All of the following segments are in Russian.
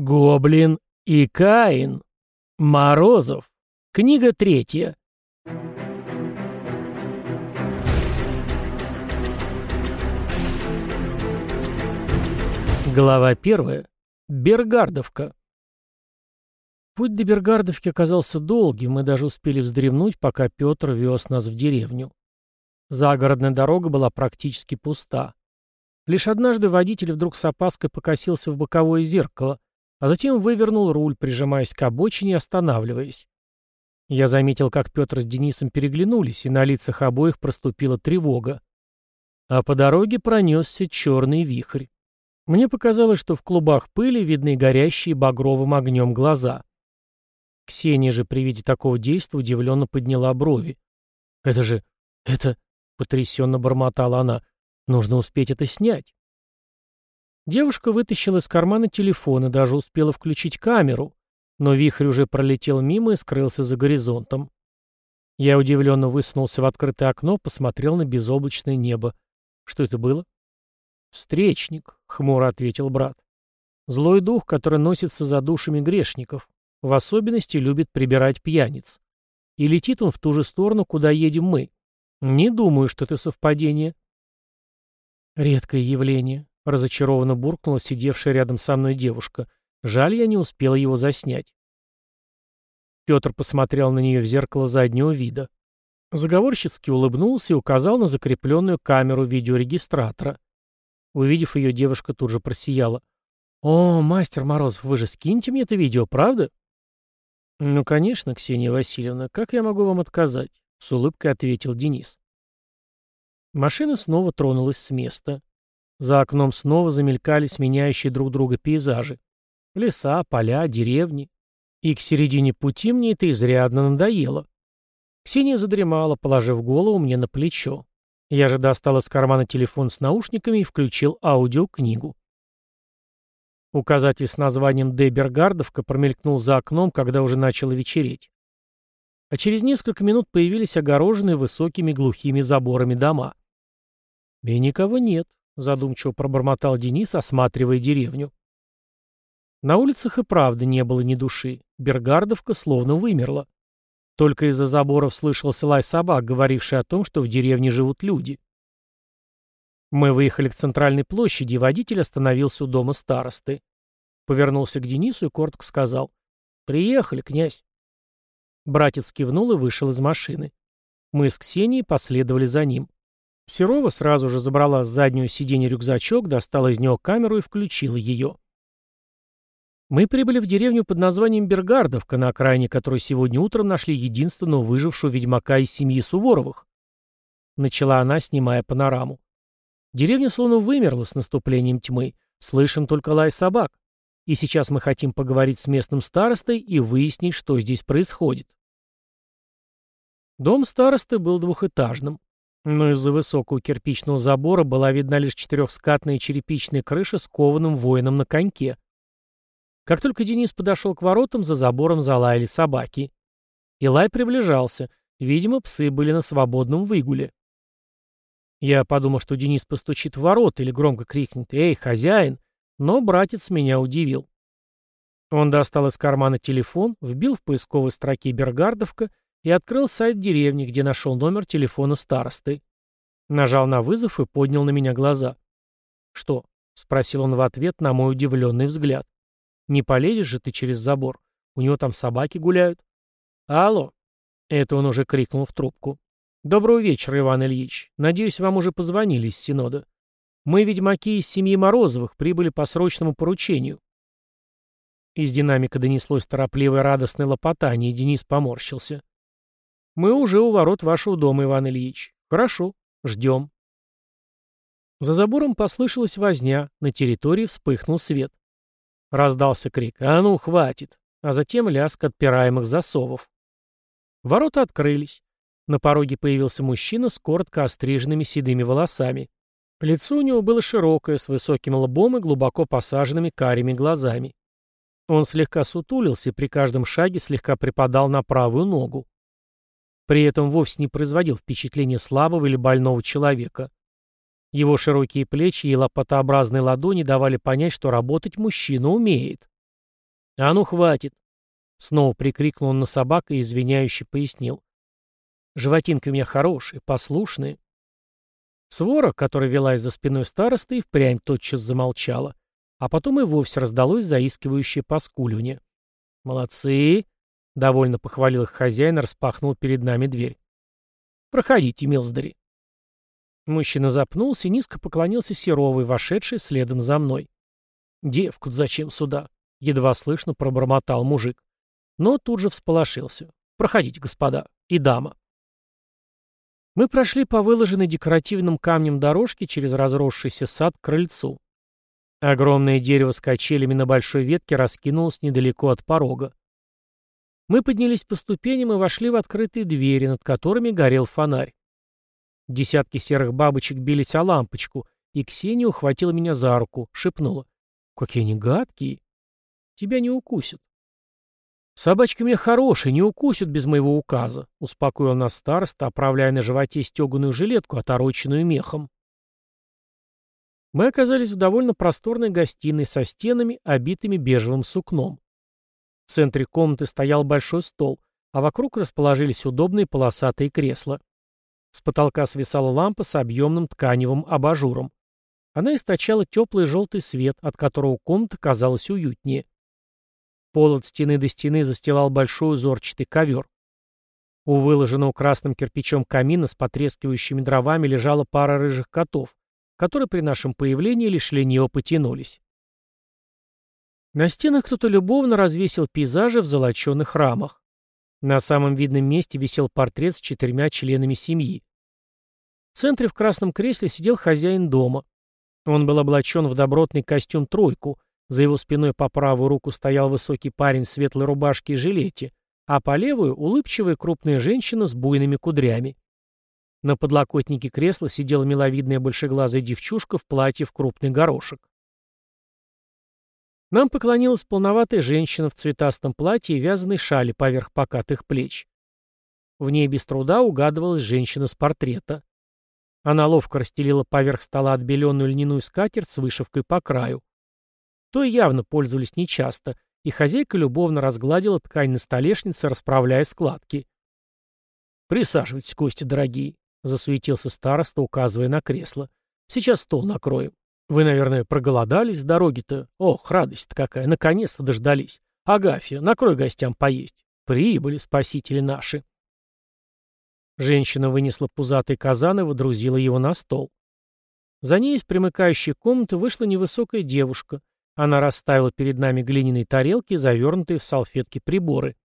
Гоблин и Каин. Морозов. Книга третья. Глава первая. Бергардовка. Путь до Бергардовки оказался долгим, мы даже успели вздремнуть, пока Петр вез нас в деревню. Загородная дорога была практически пуста. Лишь однажды водитель вдруг с опаской покосился в боковое зеркало, а затем вывернул руль, прижимаясь к обочине и останавливаясь. Я заметил, как Петр с Денисом переглянулись, и на лицах обоих проступила тревога. А по дороге пронесся черный вихрь. Мне показалось, что в клубах пыли видны горящие багровым огнем глаза. Ксения же при виде такого действия удивленно подняла брови. «Это же... это...» — потрясенно бормотала она. «Нужно успеть это снять». Девушка вытащила из кармана телефон и даже успела включить камеру, но вихрь уже пролетел мимо и скрылся за горизонтом. Я удивленно высунулся в открытое окно, посмотрел на безоблачное небо. Что это было? «Встречник», — хмуро ответил брат. «Злой дух, который носится за душами грешников. В особенности любит прибирать пьяниц. И летит он в ту же сторону, куда едем мы. Не думаю, что это совпадение». «Редкое явление», — разочарованно буркнула сидевшая рядом со мной девушка. «Жаль, я не успела его заснять». Петр посмотрел на нее в зеркало заднего вида. Заговорщицки улыбнулся и указал на закрепленную камеру видеорегистратора. Увидев ее, девушка тут же просияла. «О, мастер Морозов, вы же скиньте мне это видео, правда?» «Ну, конечно, Ксения Васильевна, как я могу вам отказать?» — с улыбкой ответил Денис. Машина снова тронулась с места. За окном снова замелькали сменяющие друг друга пейзажи. Леса, поля, деревни. И к середине пути мне это изрядно надоело. Ксения задремала, положив голову мне на плечо. Я же достал из кармана телефон с наушниками и включил аудиокнигу. Указатель с названием «Дебергардовка» промелькнул за окном, когда уже начало вечереть. А через несколько минут появились огороженные высокими глухими заборами дома. «И никого нет», — задумчиво пробормотал Денис, осматривая деревню. На улицах и правда не было ни души. Бергардовка словно вымерла. Только из-за заборов слышался лай собак, говоривший о том, что в деревне живут люди. Мы выехали к центральной площади, и водитель остановился у дома старосты. Повернулся к Денису и коротко сказал «Приехали, князь». Братец кивнул и вышел из машины. Мы с Ксенией последовали за ним. Серова сразу же забрала с заднего сиденья рюкзачок, достала из него камеру и включила ее. Мы прибыли в деревню под названием Бергардовка, на окраине которой сегодня утром нашли единственного выжившего ведьмака из семьи Суворовых. Начала она, снимая панораму. Деревня словно вымерла с наступлением тьмы. Слышим только лай собак. И сейчас мы хотим поговорить с местным старостой и выяснить, что здесь происходит. Дом старосты был двухэтажным. Но из-за высокого кирпичного забора была видна лишь четырехскатная черепичная крыша с кованым воином на коньке. Как только Денис подошел к воротам, за забором залаяли собаки. Илай приближался. Видимо, псы были на свободном выгуле. Я подумал, что Денис постучит в ворот или громко крикнет «Эй, хозяин!», но братец меня удивил. Он достал из кармана телефон, вбил в поисковой строке «Бергардовка» и открыл сайт деревни, где нашел номер телефона старосты. Нажал на вызов и поднял на меня глаза. «Что?» — спросил он в ответ на мой удивленный взгляд. Не полезешь же ты через забор. У него там собаки гуляют. Алло. Это он уже крикнул в трубку. Доброго вечера, Иван Ильич. Надеюсь, вам уже позвонили из Синода. Мы, ведьмаки из семьи Морозовых, прибыли по срочному поручению. Из динамика донеслось торопливое радостное лопотание, и Денис поморщился. «Мы уже у ворот вашего дома, Иван Ильич. Хорошо, ждем». За забором послышалась возня, на территории вспыхнул свет. Раздался крик «А ну, хватит!», а затем лязг отпираемых засовов. Ворота открылись. На пороге появился мужчина с коротко остриженными седыми волосами. Лицо у него было широкое, с высоким лбом и глубоко посаженными карими глазами. Он слегка сутулился и при каждом шаге слегка припадал на правую ногу. При этом вовсе не производил впечатления слабого или больного человека. Его широкие плечи и лопатообразные ладони давали понять, что работать мужчина умеет. «А ну, хватит!» Снова прикрикнул он на собак и извиняюще пояснил. «Животинка у меня хорошая, послушная». Свора, которая вела из-за спиной старосты, и впрямь тотчас замолчала, а потом и вовсе раздалось заискивающее поскуливание. «Молодцы!» — довольно похвалил их хозяин и распахнул перед нами дверь. «Проходите, милздари». Мужчина запнулся и низко поклонился Серовой, вошедшей следом за мной. «Девку зачем сюда?» — едва слышно пробормотал мужик. Но тут же всполошился. «Проходите, господа, и дама». Мы прошли по выложенной декоративным камнем дорожке через разросшийся сад к крыльцу. Огромное дерево с качелями на большой ветке раскинулось недалеко от порога. Мы поднялись по ступеням и вошли в открытые двери, над которыми горел фонарь. Десятки серых бабочек бились о лампочку, и Ксения ухватила меня за руку, шепнула. «Какие они гадкие! Тебя не укусят». «Собачки мне хорошие, не укусят без моего указа», — успокоил нас староста, оправляя на животе стеганую жилетку, отороченную мехом. Мы оказались в довольно просторной гостиной со стенами, обитыми бежевым сукном. В центре комнаты стоял большой стол, а вокруг расположились удобные полосатые кресла. С потолка свисала лампа с объемным тканевым абажуром. Она источала теплый желтый свет, от которого комната казалась уютнее. Пол от стены до стены застилал большой узорчатый ковер. У выложенного красным кирпичом камина с потрескивающими дровами лежала пара рыжих котов, которые при нашем появлении лишь лениво потянулись. На стенах кто-то любовно развесил пейзажи в золоченых рамах. На самом видном месте висел портрет с четырьмя членами семьи. В центре в красном кресле сидел хозяин дома. Он был облачен в добротный костюм «тройку», за его спиной по правую руку стоял высокий парень в светлой рубашке и жилете, а по левую — улыбчивая крупная женщина с буйными кудрями. На подлокотнике кресла сидела миловидная большеглазая девчушка в платье в крупный горошек. Нам поклонилась полноватая женщина в цветастом платье и вязаной шали поверх покатых плеч. В ней без труда угадывалась женщина с портрета. Она ловко расстелила поверх стола отбеленную льняную скатерть с вышивкой по краю. То явно пользовались нечасто, и хозяйка любовно разгладила ткань на столешнице, расправляя складки. «Присаживайтесь, гости дорогие», — засуетился староста, указывая на кресло. «Сейчас стол накроем. Вы, наверное, проголодались с дороги-то? Ох, радость-то какая, наконец-то дождались. Агафья, накрой гостям поесть. Прибыли спасители наши». Женщина вынесла пузатый казан и водрузила его на стол. За ней из примыкающей комнаты вышла невысокая девушка, она расставила перед нами глиняные тарелки, завернутые в салфетки приборы.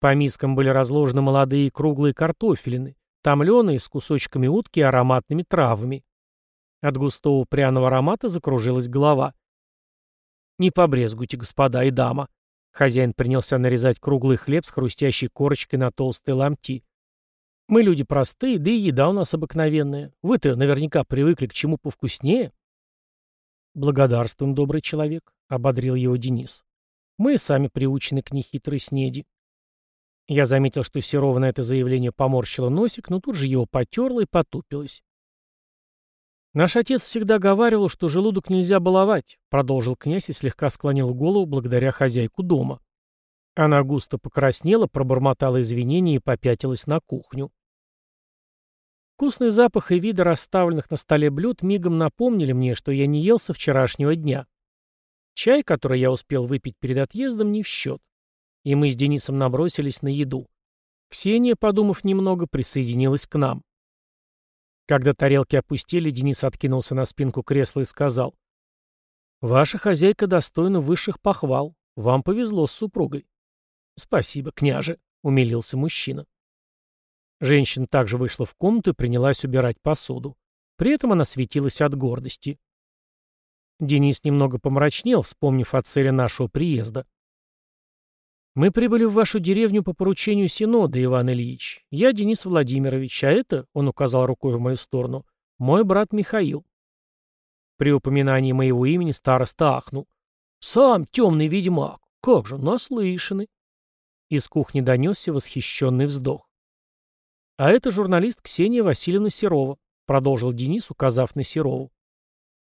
По мискам были разложены молодые круглые картофелины, томленые с кусочками утки и ароматными травами. От густого пряного аромата закружилась голова. «Не побрезгуйте, господа и дама». Хозяин принялся нарезать круглый хлеб с хрустящей корочкой на толстые ломти. «Мы люди простые, да и еда у нас обыкновенная. Вы-то наверняка привыкли к чему повкуснее». «Благодарствуем, добрый человек», — ободрил его Денис. «Мы сами приучены к нехитрой снеди». Я заметил, что Серова это заявление поморщила носик, но тут же его потерла и потупилась. «Наш отец всегда говаривал, что желудок нельзя баловать», — продолжил князь и слегка склонил голову благодаря хозяйку дома. Она густо покраснела, пробормотала извинения и попятилась на кухню. Вкусный запах и виды расставленных на столе блюд мигом напомнили мне, что я не ел со вчерашнего дня. Чай, который я успел выпить перед отъездом, не в счет. И мы с Денисом набросились на еду. Ксения, подумав немного, присоединилась к нам. Когда тарелки опустили, Денис откинулся на спинку кресла и сказал. «Ваша хозяйка достойна высших похвал. Вам повезло с супругой». «Спасибо, княже», — умилился мужчина. Женщина также вышла в комнату и принялась убирать посуду. При этом она светилась от гордости. Денис немного помрачнел, вспомнив о цели нашего приезда. «Мы прибыли в вашу деревню по поручению Синода, Иван Ильич. Я Денис Владимирович, а это, — он указал рукой в мою сторону, — мой брат Михаил». При упоминании моего имени староста ахнул. «Сам темный ведьмак! Как же, наслышаны!» Из кухни донесся восхищенный вздох. «А это журналист Ксения Васильевна Серова», — продолжил Денис, указав на Серову.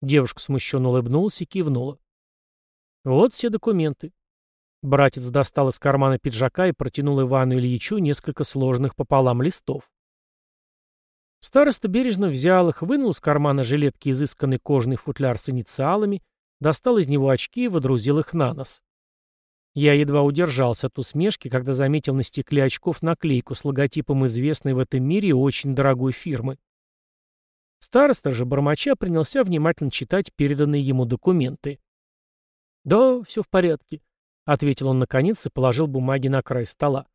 Девушка смущенно улыбнулась и кивнула. «Вот все документы. Братец достал из кармана пиджака и протянул Ивану Ильичу несколько сложных пополам листов. Староста бережно взял их, вынул из кармана жилетки изысканный кожаный футляр с инициалами, достал из него очки и водрузил их на нос. Я едва удержался от усмешки, когда заметил на стекле очков наклейку с логотипом известной в этом мире и очень дорогой фирмы. Староста же Бормача принялся внимательно читать переданные ему документы. «Да, все в порядке», — ответил он наконец и положил бумаги на край стола.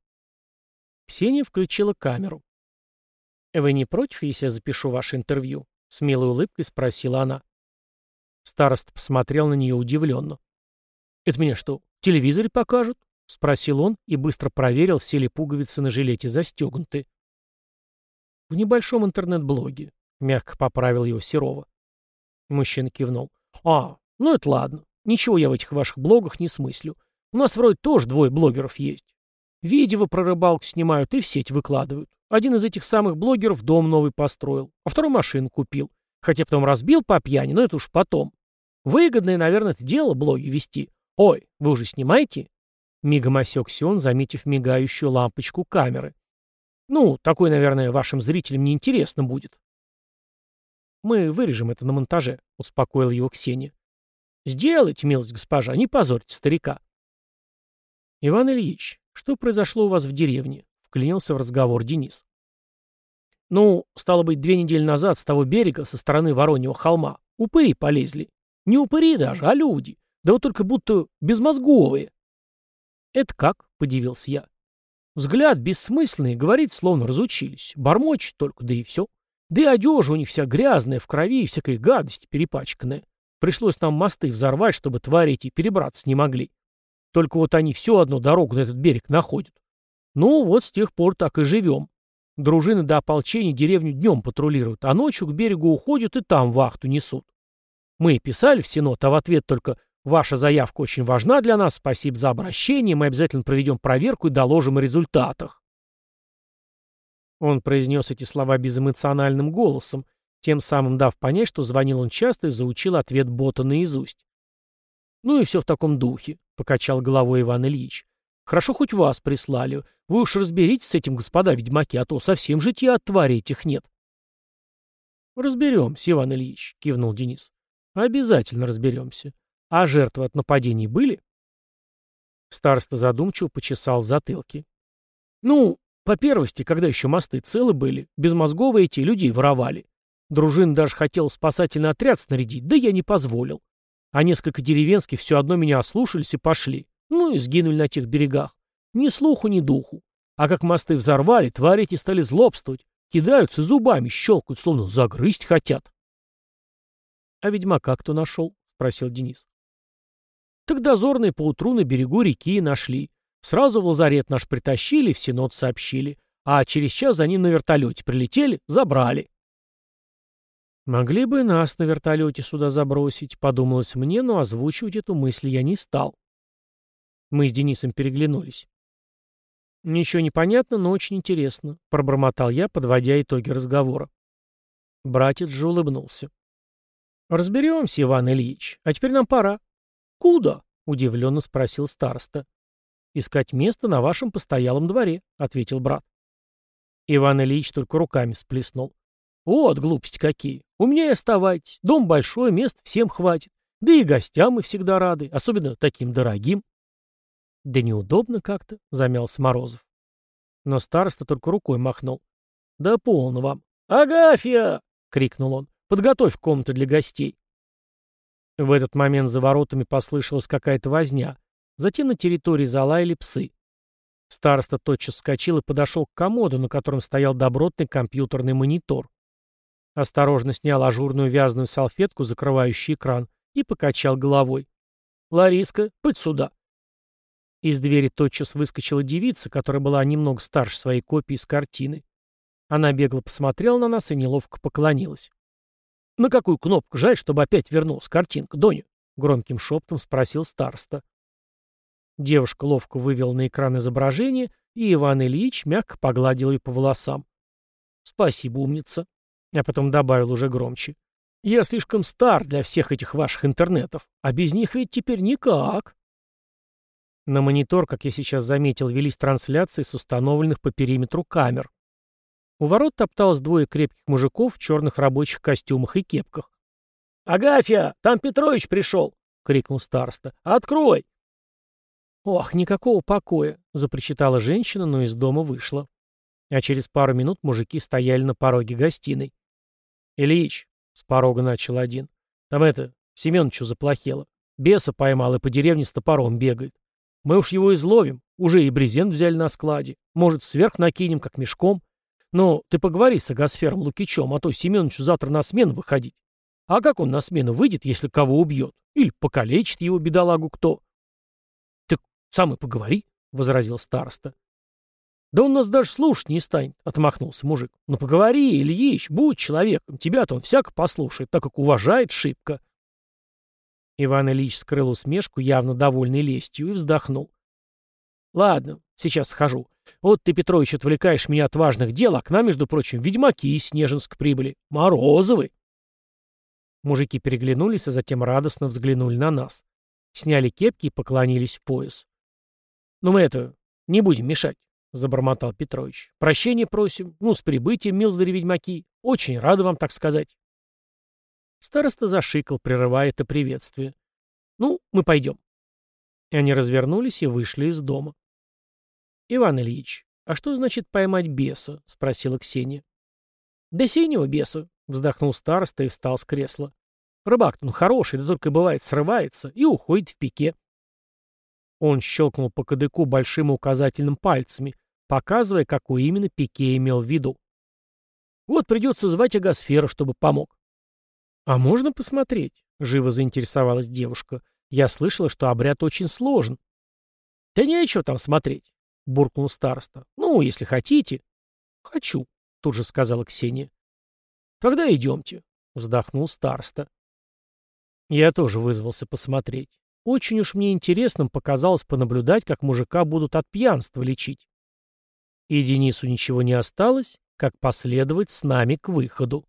Ксения включила камеру. «Вы не против, если я запишу ваше интервью?» — с милой улыбкой спросила она. Староста посмотрел на нее удивленно. «Это меня что, в телевизоре покажут?» — спросил он и быстро проверил, все ли пуговицы на жилете застегнуты. «В небольшом интернет-блоге», — мягко поправил его Серова. Мужчина кивнул. «А, ну это ладно. Ничего я в этих ваших блогах не смыслю. У нас вроде тоже двое блогеров есть. Видео про рыбалку снимают и в сеть выкладывают. Один из этих самых блогеров дом новый построил, а второй машину купил. Хотя потом разбил по пьяни, но это уж потом. Выгодное, наверное, это дело блоги вести. Ой, вы уже снимаете? Мигом осекся он, заметив мигающую лампочку камеры. Ну, такой, наверное, вашим зрителям неинтересно будет. Мы вырежем это на монтаже, успокоил его Ксения. Сделайте, милость госпожа, не позорьте старика. Иван Ильич, что произошло у вас в деревне? Вклинился в разговор Денис. Ну, стало быть, две недели назад с того берега, со стороны Вороньего холма, упыри полезли. Не упыри даже, а люди. Да вот только будто безмозговые. Это как? — подивился я. Взгляд бессмысленный, говорит, словно разучились. Бормочет только, да и все. Да и одежа у них вся грязная, в крови и всякой гадости перепачканная. Пришлось нам мосты взорвать, чтобы твари эти перебраться не могли. Только вот они всю одну дорогу на этот берег находят. Ну, вот с тех пор так и живем. Дружины до ополчения деревню днем патрулируют, а ночью к берегу уходят и там вахту несут. Мы писали в Синод, а в ответ только «Ваша заявка очень важна для нас, спасибо за обращение, мы обязательно проведем проверку и доложим о результатах». Он произнес эти слова безэмоциональным голосом, тем самым дав понять, что звонил он часто и заучил ответ бота наизусть. «Ну и все в таком духе», — покачал головой Иван Ильич. Хорошо хоть вас прислали. Вы уж разберитесь с этим, господа ведьмаки, а то совсем житья от твари этих нет. Разберемся, Иван Ильич, кивнул Денис. Обязательно разберемся. А жертвы от нападений были? Староста задумчиво почесал затылки. Ну, по первости, когда еще мосты целы были, безмозговые эти людей воровали. Дружин даже хотел спасательный отряд снарядить, да я не позволил. А несколько деревенских все одно меня ослушались и пошли. Ну и сгинули на тех берегах. Ни слуху, ни духу. А как мосты взорвали, твари эти стали злобствовать. Кидаются зубами, щелкают, словно загрызть хотят. — А ведьмака кто нашел? — спросил Денис. — Так дозорные поутру на берегу реки нашли. Сразу в лазарет наш притащили, в Синод сообщили. А через час за ним на вертолете прилетели, забрали. «Могли бы нас на вертолете сюда забросить», — подумалось мне, но озвучивать эту мысль я не стал. Мы с Денисом переглянулись. «Ничего не понятно, но очень интересно», — пробормотал я, подводя итоги разговора. Братец же улыбнулся. «Разберемся, Иван Ильич. А теперь нам пора». «Куда?» — удивленно спросил староста. «Искать место на вашем постоялом дворе», — ответил брат. Иван Ильич только руками сплеснул. «Вот глупости какие. У меня и оставайтесь. Дом большой, мест всем хватит. Да и гостям мы всегда рады, особенно таким дорогим». «Да неудобно как-то», — замялся Морозов. Но староста только рукой махнул. «Да полно вам». «Агафья!» — крикнул он. «Подготовь комнату для гостей». В этот момент за воротами послышалась какая-то возня. Затем на территории залаяли псы. Староста тотчас вскочил и подошел к комоду, на котором стоял добротный компьютерный монитор. Осторожно снял ажурную вязаную салфетку, закрывающую экран, и покачал головой. «Лариска, путь сюда!» Из двери тотчас выскочила девица, которая была немного старше своей копии с картины. Она бегло посмотрела на нас и неловко поклонилась. «На какую кнопку жать, чтобы опять вернулась картинка, Доня?» — громким шептом спросил староста. Девушка ловко вывела на экран изображение, и Иван Ильич мягко погладил ее по волосам. «Спасибо, умница», а потом добавил уже громче. «Я слишком стар для всех этих ваших интернетов, а без них ведь теперь никак». На монитор, как я сейчас заметил, велись трансляции с установленных по периметру камер. У ворот топталось двое крепких мужиков в черных рабочих костюмах и кепках. «Агафья, там Петрович пришел!» — крикнул староста. «Открой!» «Ох, никакого покоя!» — запричитала женщина, но из дома вышла. А через пару минут мужики стояли на пороге гостиной. «Ильич!» — с порога начал один. «Там это, Семеновичу заплохело. Беса поймал и по деревне с топором бегает. Мы уж его изловим. Уже и брезент взяли на складе. Может, сверх накинем, как мешком. Но ты поговори с Агасфером Лукичем, а то Семеновичу завтра на смену выходить. А как он на смену выйдет, если кого убьет? Или покалечит его бедолагу кто? — Так сам и поговори, — возразил староста. — Да он нас даже слушать не станет, — отмахнулся мужик. — Ну поговори, Ильич, будь человеком, тебя-то он всяко послушает, так как уважает шибко. Иван Ильич скрыл усмешку, явно довольный лестью, и вздохнул. — Ладно, сейчас схожу. Вот ты, Петрович, отвлекаешь меня от важных дел, а к нам, между прочим, ведьмаки из Снежинск прибыли. Морозовы. Мужики переглянулись, а затем радостно взглянули на нас. Сняли кепки и поклонились в пояс. «Ну мы это, не будем мешать», — забормотал Петрович. «Прощения просим. Ну, с прибытием, милздари-ведьмаки. Очень рады вам, так сказать». Староста зашикал, прерывая это приветствие. «Ну, мы пойдем». И они развернулись и вышли из дома. «Иван Ильич, а что значит поймать беса?» — спросила Ксения. «Да синего беса», Вздохнул староста и встал с кресла. Рыбак он хороший, да только бывает срывается и уходит в пике. Он щелкнул по кадыку большим указательным пальцами, показывая, какой именно пике имел в виду. Вот придется звать Агасфера, чтобы помог. «А можно посмотреть?» — живо заинтересовалась девушка. «Я слышала, что обряд очень сложен». «Да нечего там смотреть», — буркнул староста. «Ну, если хотите». «Хочу», — тут же сказала Ксения. «Тогда идемте», — вздохнул староста. Я тоже вызвался посмотреть. Очень уж мне интересным показалось понаблюдать, как мужика будут от пьянства лечить. И Денису ничего не осталось, как последовать с нами к выходу.